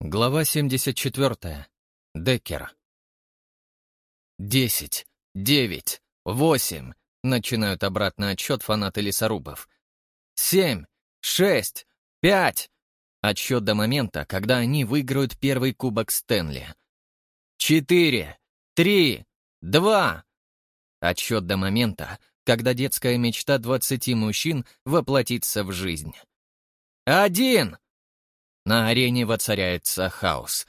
Глава 74. Деккер. «Десять, девять, восемь», — начинают обратный отсчет фанаты лесорубов. «Семь, шесть, пять». Отсчет до момента, когда они выиграют первый кубок Стэнли. «Четыре, три, два». Отсчет до момента, когда детская мечта двадцати мужчин воплотится в жизнь. «Один!» На арене воцаряется хаос.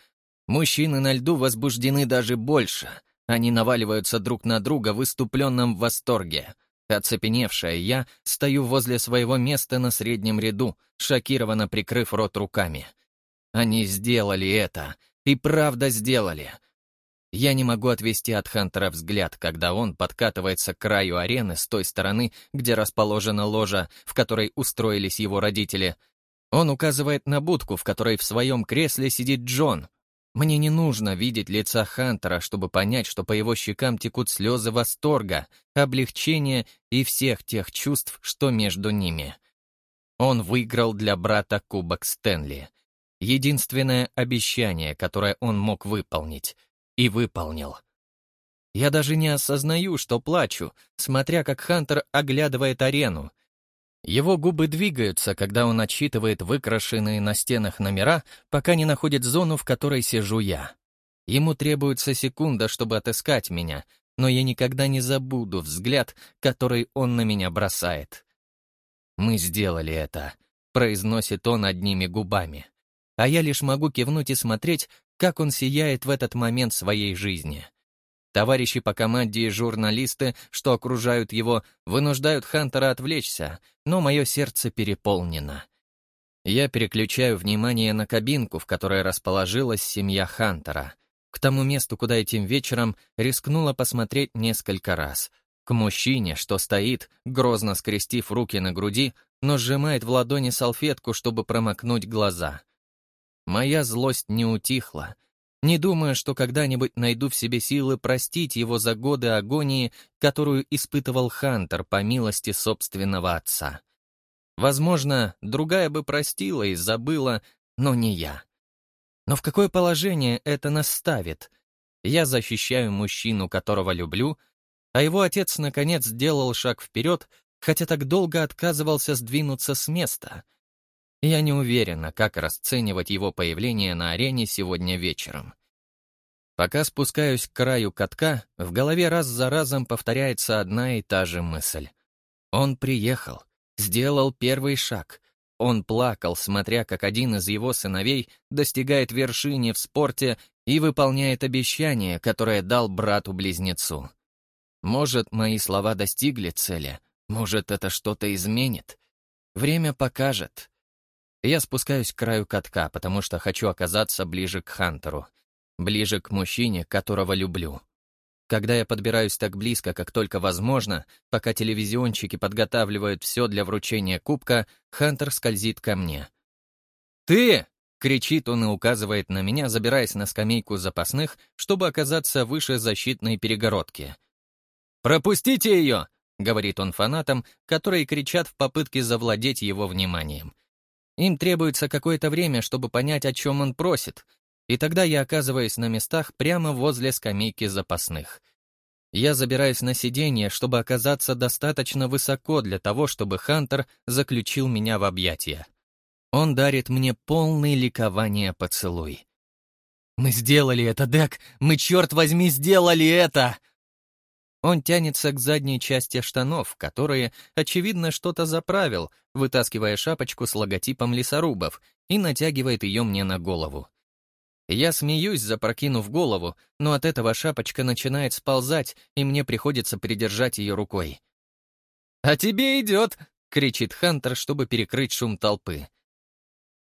Мужчины на льду возбуждены даже больше. Они наваливаются друг на друга в выступленном восторге. Оцепеневшая я стою возле своего места на среднем ряду, шокированно прикрыв рот руками. Они сделали это. И правда сделали. Я не могу отвести от Хантера взгляд, когда он подкатывается к краю арены с той стороны, где расположена ложа, в которой устроились его родители, он указывает на будку, в которой в своем кресле сидит Джон. Мне не нужно видеть лица Хантера, чтобы понять, что по его щекам текут слезы восторга, облегчения и всех тех чувств, что между ними. Он выиграл для брата Кубок Стэнли. Единственное обещание, которое он мог выполнить. И выполнил. Я даже не осознаю, что плачу, смотря как Хантер оглядывает арену — его губы двигаются, когда он отсчитывает выкрашенные на стенах номера, пока не находит зону, в которой сижу я. Ему требуется секунда, чтобы отыскать меня, но я никогда не забуду взгляд, который он на меня бросает. «Мы сделали это», — произносит он одними губами. А я лишь могу кивнуть и смотреть, как он сияет в этот момент своей жизни. Товарищи по команде и журналисты, что окружают его, вынуждают Хантера отвлечься, но мое сердце переполнено. Я переключаю внимание на кабинку, в которой расположилась семья Хантера, к тому месту, куда этим вечером рискнула посмотреть несколько раз, к мужчине, что стоит, грозно скрестив руки на груди, но сжимает в ладони салфетку, чтобы промокнуть глаза. Моя злость не утихла, не думая, что когда-нибудь найду в себе силы простить его за годы агонии, которую испытывал Хантер по милости собственного отца. Возможно, другая бы простила и забыла, но не я. Но в какое положение это нас ставит? Я защищаю мужчину, которого люблю, а его отец, наконец, сделал шаг вперед, хотя так долго отказывался сдвинуться с места — я не уверена, как расценивать его появление на арене сегодня вечером. Пока спускаюсь к краю катка, в голове раз за разом повторяется одна и та же мысль. Он приехал, сделал первый шаг. Он плакал, смотря как один из его сыновей достигает вершины в спорте и выполняет обещание, которое дал брату-близнецу. Может, мои слова достигли цели, может, это что-то изменит. Время покажет. Я спускаюсь к краю катка, потому что хочу оказаться ближе к Хантеру, ближе к мужчине, которого люблю. Когда я подбираюсь так близко, как только возможно, пока телевизионщики подготавливают все для вручения кубка, Хантер скользит ко мне. «Ты!» — кричит он и указывает на меня, забираясь на скамейку запасных, чтобы оказаться выше защитной перегородки. «Пропустите ее!» — говорит он фанатам, которые кричат в попытке завладеть его вниманием. Им требуется какое-то время, чтобы понять, о чем он просит, и тогда я оказываюсь на местах прямо возле скамейки запасных. Я забираюсь на сиденье, чтобы оказаться достаточно высоко для того, чтобы Хантер заключил меня в объятия. Он дарит мне полный ликование поцелуй. «Мы сделали это, Дек! Мы, черт возьми, сделали это!» Он тянется к задней части штанов, которые, очевидно, что-то заправил, вытаскивая шапочку с логотипом лесорубов, и натягивает ее мне на голову. Я смеюсь, запрокинув голову, но от этого шапочка начинает сползать, и мне приходится придержать ее рукой. «А тебе идет!» — кричит Хантер, чтобы перекрыть шум толпы.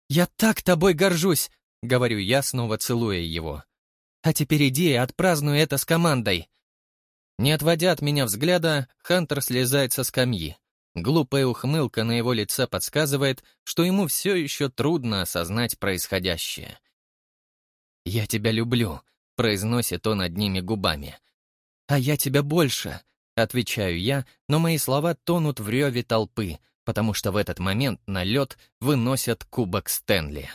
«Я так тобой горжусь!» — говорю я, снова целуя его. «А теперь иди и отпразднуй это с командой!» Не отводя от меня взгляда, Хантер слезает со скамьи. Глупая ухмылка на его лице подсказывает, что ему все еще трудно осознать происходящее. «Я тебя люблю», — произносит он одними губами. «А я тебя больше», — отвечаю я, но мои слова тонут в реве толпы, потому что в этот момент на лед выносят кубок Стэнли.